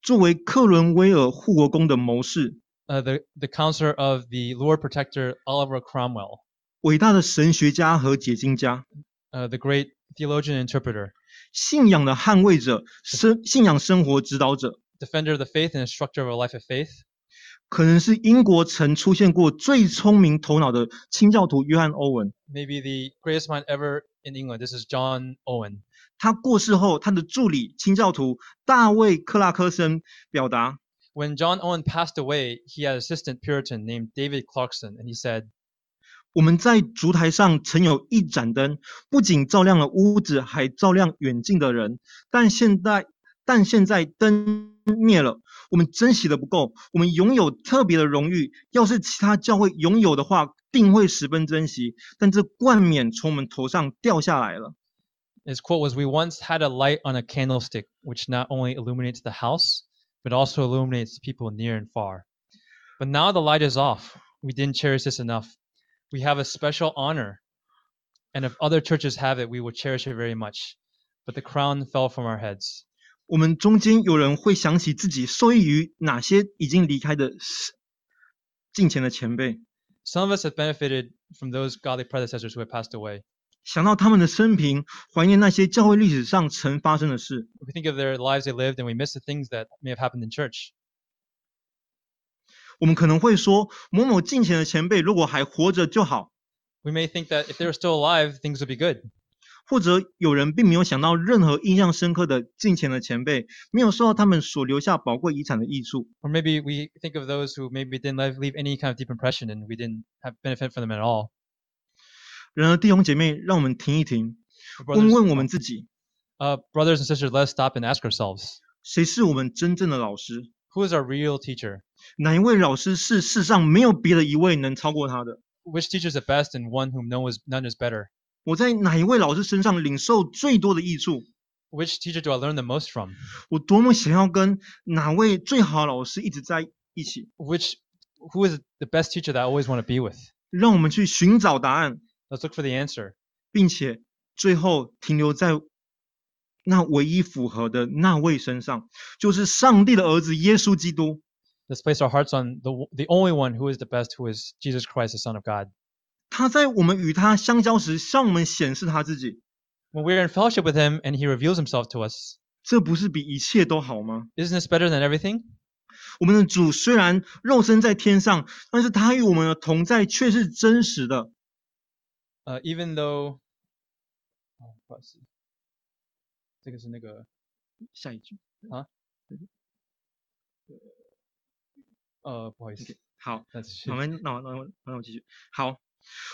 作为克伦威尔护国公的谋士，uh, the the counselor of the Lord Protector Oliver Cromwell, 伟大的神学家和解经家，uh, the great theologian interpreter, 信仰的捍卫者，生信仰生活指导者，defender of the faith and instructor of a life of faith. 可能是英国曾出现过最聪明头脑的清教徒约翰·欧文。Maybe the greatest mind ever in England. This is John Owen. 他过世后，他的助理清教徒大卫·克拉克森表达，When John Owen passed away, he had an assistant Puritan named David Clarkson, and he said, 我们在烛台上曾有一盏灯，不仅照亮了屋子，还照亮远近的人。但现在，但现在灯灭了，我们珍惜的不够。我们拥有特别的荣誉，要是其他教会拥有的话，定会十分珍惜。但这冠冕从我们头上掉下来了。 His quote was, We once had a light on a candlestick, which not only illuminates the house, but also illuminates people near and far. But now the light is off. We didn't cherish this enough. We have a special honor. And if other churches have it, we will cherish it very much. But the crown fell from our heads. 我们中间有人会想起自己受益于哪些已经离开的是近前的前辈， Some of us have benefited from those godly predecessors who have passed away. 想到他们的生平，怀念那些教会历史上曾发生的事。 We think of their lives they lived and we miss the things that may have happened in church. 我们可能会说，某某近前的前辈如果还活着就好， We may think that if they were still alive, things would be good. 或者有人并没有想到任何印象深刻的近前的前辈，没有受到他们所留下宝贵遗产的益处。Or maybe we think of those who maybe didn't leave, any kind of deep impression and we didn't have benefit from them at all. 然而，弟兄姐妹，让我们停一停问问我们自己，uh, brothers and sisters, let us stop and ask ourselves, 谁是我们真正的老师？who is our real teacher? 哪一位老师是世上没有别的一位能超过他的？Which teacher is the best and one whom no is, none is better? 我在哪一位老师身上领受最多的益处？Which teacher do I learn the most from? 我多么想要跟哪位最好的老师一直在一起？Which who is the best teacher that I always want to be with? 让我们去寻找答案，Let's look for the answer. 并且最后停留在那唯一符合的那位身上，就是上帝的儿子耶稣基督。Let's place our hearts on the the only one who is the best, who is Jesus Christ, the Son of God. 他在我们与他相交时，向我们显示他自己，When we're in fellowship with him and he reveals himself to us, 这不是比一切都好吗？isn't this better than everything? 我们的主虽然肉身在天上，但是他与我们的同在却是真实的。Uh, even though 哦不好意思这个是那个下一句啊，呃不好意思好，that's 我们那我那我那我继续。好，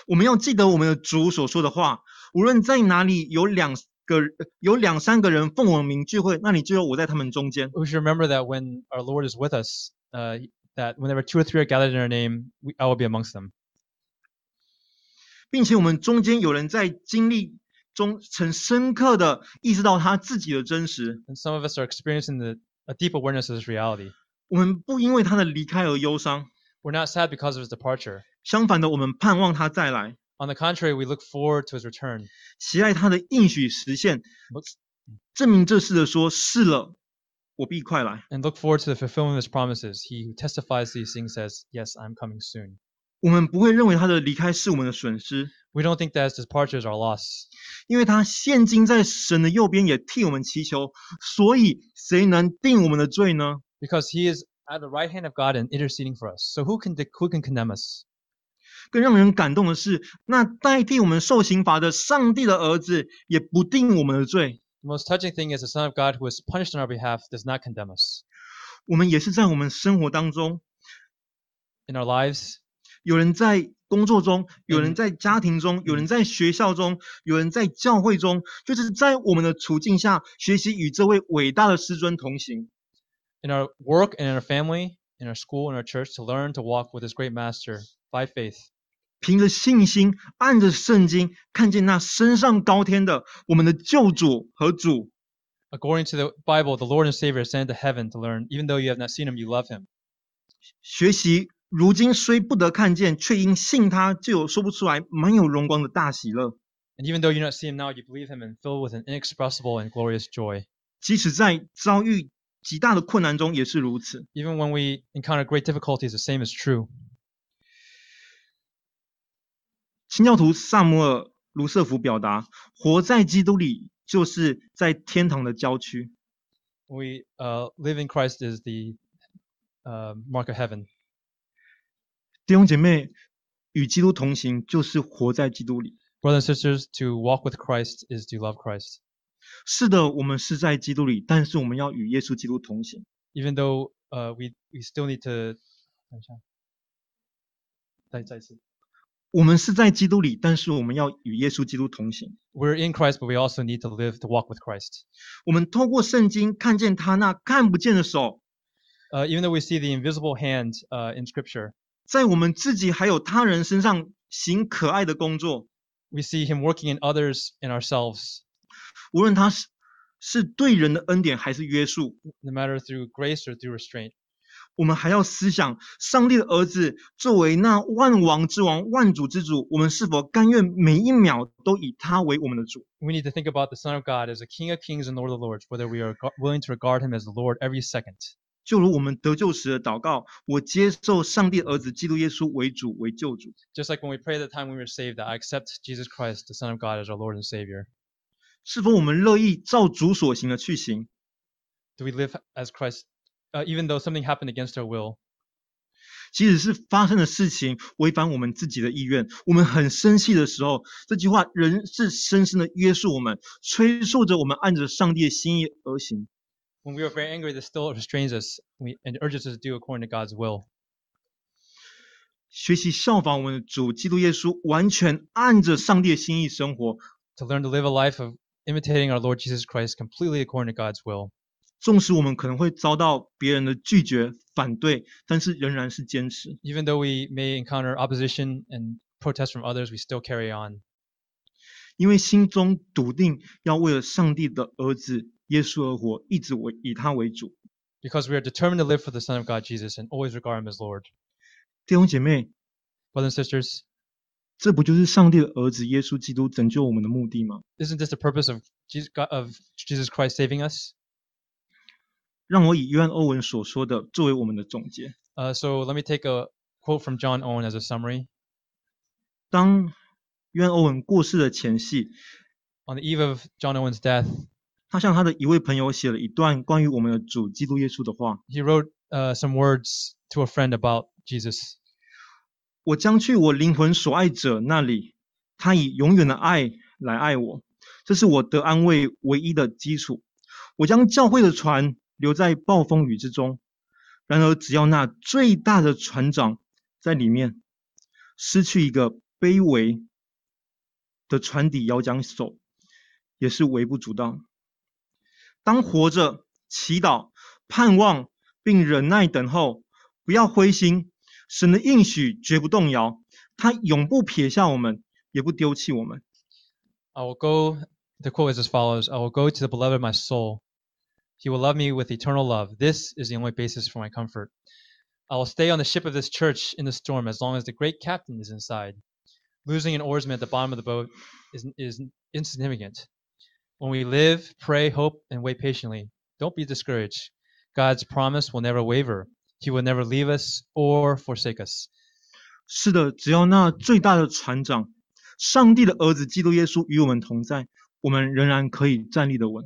我们要记得我们的主所说的话，无论在哪里有两个呃有两三个人奉我名聚会，那里就有我在他们中间。 we should remember that when our Lord is with us, uh, that whenever two or three are gathered in our name, we, I will be amongst them. 并且我们中间有人在经历中曾深刻的意识到他自己的真实。 And some of us are experiencing the, a deep awareness of this reality. 我们不因为他的离开而忧伤， We're not sad because of his departure. 相反的，我们盼望他再来， On the contrary, we look forward to his return. 期待他的应许实现。证明这事的说：是了，我必快来。 and look forward to the fulfillment of his promises. He who testifies these things says, Yes, I'm coming soon. 我们不会认为他的离开是我们的损失， We don't think that his departure is our loss, 因为他现今在神的右边，也替我们祈求。所以，谁能定我们的罪呢？ because he is at the right hand of God and interceding for us. So who can de- who can condemn us? 更让人感动的是，那代替我们受刑罚的上帝的儿子，也不定我们的罪。 The most touching thing is the Son of God who was punished on our behalf does not condemn us. 我们也是在我们生活当中， In our lives, 有人在工作中，有人嗯在家庭中，有人在学校中，有人在教会中，就是在我们的处境下学习与这位伟大的师尊同行。 in our work and in our family, in our school, in our church, to learn to walk with his great master by faith. 凭着信心，按着圣经，看见那升上高天的我们的救主和主。 According to the Bible, the Lord and Savior ascended to heaven to learn. Even though you have not seen him, you love him. 学习如今虽不得看见，却因信他，就有说不出来满有荣光的大喜乐。 And even though you do not see him now, you believe him and filled with an inexpressible and glorious joy. 即使在遭遇极大的困难中，也是如此。 Even when we encounter great difficulties, the same is true. 清教徒萨姆尔·卢瑟福表达：活在基督里，就是在天堂的郊区。 we uh, live in Christ is the uh, mark of heaven. 弟兄姐妹，与基督同行就是活在基督里。 Brothers and sisters, to walk with Christ is to love Christ. 是的，我们是在基督里，但是我们要与耶稣基督同行。 Even though uh, we we still need to 等一下再再一次 我们是在基督里，但是我们要与耶稣基督同行。 we're in Christ, but we also need to live to walk with Christ. 我们透过圣经看见他那看不见的手， Uh, even though we see the invisible hand uh, in Scripture, 在我们自己还有他人身上行可爱的工作， we see Him working in others and ourselves, 无论他是是对人的恩典还是约束， no matter through grace or through restraint. 我们还要思想上帝的儿子作为那万王之王、万主之主，我们是否甘愿每一秒都以他为我们的主？ We need to think about the Son of God as a King of Kings and Lord of Lords, whether we are go- willing to regard Him as the Lord every second. 就如我们得救时的祷告，我接受上帝的儿子基督耶稣为主为救主。 Just like when we pray at the time when we were saved, that I accept Jesus Christ, the Son of God, as our Lord and Savior. 是否我们乐意照主所行的去行？ Do we live as Christ, uh, even though something happened against our will? 即使是发生的事情违反我们自己的意愿，我们很生气的时候，这句话仍是深深的约束我们，催促着我们按着上帝的心意而行。 When we are very angry, this still restrains us we, and urges us to do according to God's will. 学习效仿我们的主基督耶稣，完全按着上帝的心意生活。 To learn to live a life of imitating our Lord Jesus Christ completely according to God's will. 纵使我们可能会遭到别人的拒绝、反对，但是仍然是坚持。 Even though we may encounter opposition and protest from others, we still carry on 因为心中笃定要为了上帝的儿子耶稣而活，一直为以他为主。 because we are determined to live for the Son of God, Jesus, and always regard Him as Lord. 弟兄姐妹， Brothers and sisters, 这不就是上帝的儿子耶稣基督拯救我们的目的吗？ isn't this the purpose of Jesus, God, of Jesus Christ saving us? 让我以约翰欧文所说的作为我们的总结。Uh, so let me take a quote from John Owen as a summary. 当约翰欧文过世的前夕，On the eve of John Owen's death, 他向他的一位朋友写了一段关于我们的主基督耶稣的话。he wrote uh, some words to a friend about Jesus. 我将去我灵魂所爱者那里，他以永远的爱来爱我，这是我得安慰唯一的基础。我将教会的船留在暴风雨之中，然而只要那最大的船长在里面，失去一个卑微的船底摇桨手，也是微不足道。当活着、祈祷、盼望并忍耐等候，不要灰心。神的应许绝不动摇，他永不撇下我们，也不丢弃我们。I will go, the quote is as follows I will go to the beloved of my soul. He will love me with eternal love. This is the only basis for my comfort. I will stay on the ship of this church in the storm as long as the great captain is inside. Losing an oarsman at the bottom of the boat is, is insignificant. When we live, pray, hope, and wait patiently, don't be discouraged. God's promise will never waver. He will never leave us or forsake us. 是的，只要那最大的船长，上帝的儿子基督耶稣与我们同在，我们仍然可以站立的稳。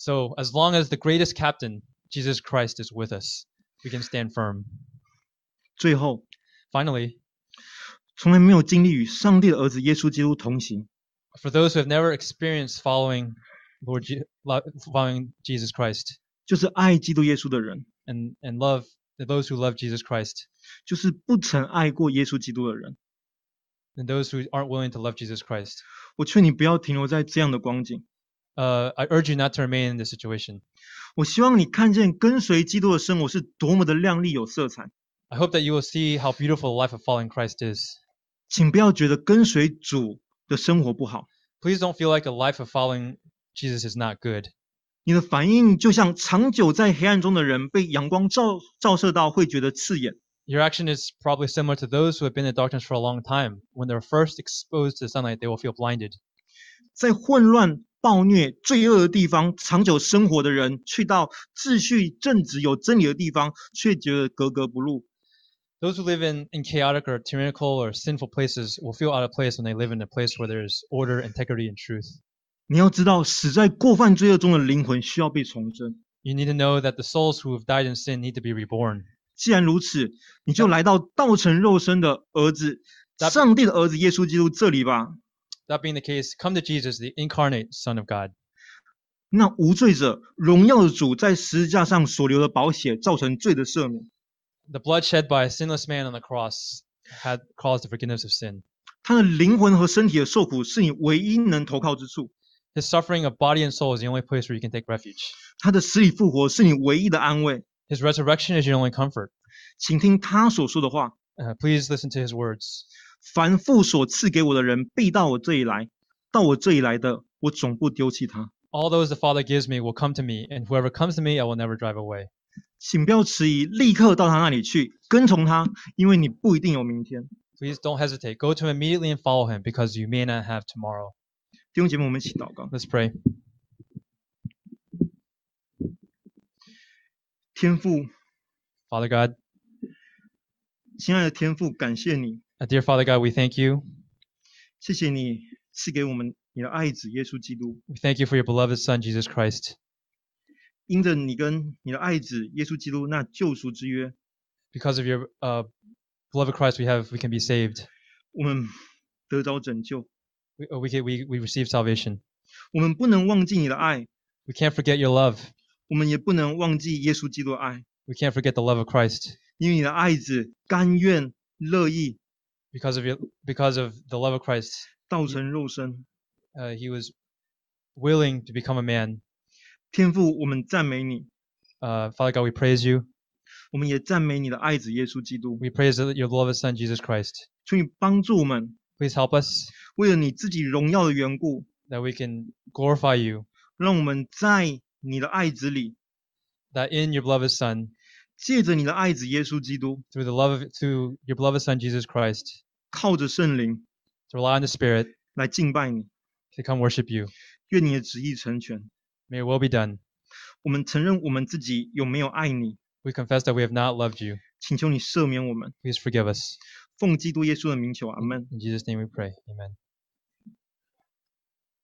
So, as long as the greatest captain, Jesus Christ, is with us, we can stand firm. 最后， Finally, 从来没有经历与上帝的儿子耶稣基督同行， for those who have never experienced following Lord Je- lo- following Jesus Christ 就是爱基督耶稣的人， and and love those who love Jesus Christ 就是不曾爱过耶稣基督的人。 and those who aren't willing to love Jesus Christ. 我劝你不要停留在这样的光景。 Uh, I urge you not to remain in this situation. 我希望你看见跟随基督的生活是多么的亮丽有色彩。 I hope that you will see how beautiful the life of following Christ is. 请不要觉得跟随主的生活不好， Please don't feel like a life of following Jesus is not good. 你的反应就像长久在黑暗中的人被阳光照照射到，会觉得刺眼。 Your action is probably similar to those who have been in darkness for a long time. When they're first exposed to the sunlight, they will feel blinded. 在混乱、 暴虐、罪恶的地方长久生活的人，去到秩序正直、有真理的地方，却觉得格格不入。Those who live in, in chaotic or tyrannical or sinful places will feel out of place when they live in a place where there is order, integrity, and truth. 你要知道，死在过犯罪恶中的灵魂需要被重生。You need to know that the souls who have died in sin need to be reborn. 既然如此，你就来到道成肉身的儿子，上帝的儿子耶稣基督这里吧。That being the case, come to Jesus, the incarnate Son of God. 那无罪者、荣耀的主在十字架上所流的宝血，造成罪的赦免。 The blood shed by a sinless man on the cross had caused the forgiveness of sin. 他的灵魂和身体的受苦，是你唯一能投靠之处。 His suffering of body and soul is the only place where you can take refuge. 他的死里复活，是你唯一的安慰。 His resurrection is your only comfort. 请听他所说的话： Uh, please listen to his words. 凡父所赐给我的人，必到我这里来；到我这里来的，我总不丢弃他。All those the Father gives me will come to me, and whoever comes to me, I will never drive away. 请不要迟疑，立刻到他那里去，跟从他，因为你不一定有明天。Please don't hesitate. Go to him immediately and follow him, because you may not have tomorrow. 弟兄姐妹，我们一起祷告。Let's pray. 天父，Father God, 亲爱的天父，感谢你，uh, dear Father God, we thank you. 谢谢你赐给我们你的爱子耶稣基督。 We thank you for your beloved Son, Jesus Christ. 因着你跟你的爱子耶稣基督那救赎之约， Because of your uh, beloved Christ, we have we can be saved. 我们得着拯救。 We, uh, we, can, we, we receive salvation. 我们不能忘记你的爱， We can't forget your love. 我们也不能忘记耶稣基督的爱， We can't forget the love of Christ. 因为你的爱子甘愿乐意 Because of your, because of the love of Christ, 道成肉身。 uh, he was willing to become a man. 天父，我们赞美你， Uh, Father God, we praise you. 我们也赞美你的爱子耶稣基督。 We praise the- your beloved Son, Jesus Christ. 求你帮助我们， Please help us 为了你自己荣耀的缘故， that we can glorify you, 让我们在你的爱子里， that in your beloved Son, 借着你的爱子耶稣基督， through the love of through your beloved Son, Jesus Christ, 靠着圣灵 to rely on the Spirit, 来敬拜你。 to come worship you. 愿你的旨意成全。 May your will be done. 我们承认我们自己有没有爱你， We confess that we have not loved you. 请求你赦免我们。 Please forgive us. 奉基督耶稣的名求，阿门。 In Jesus' name we pray. Amen.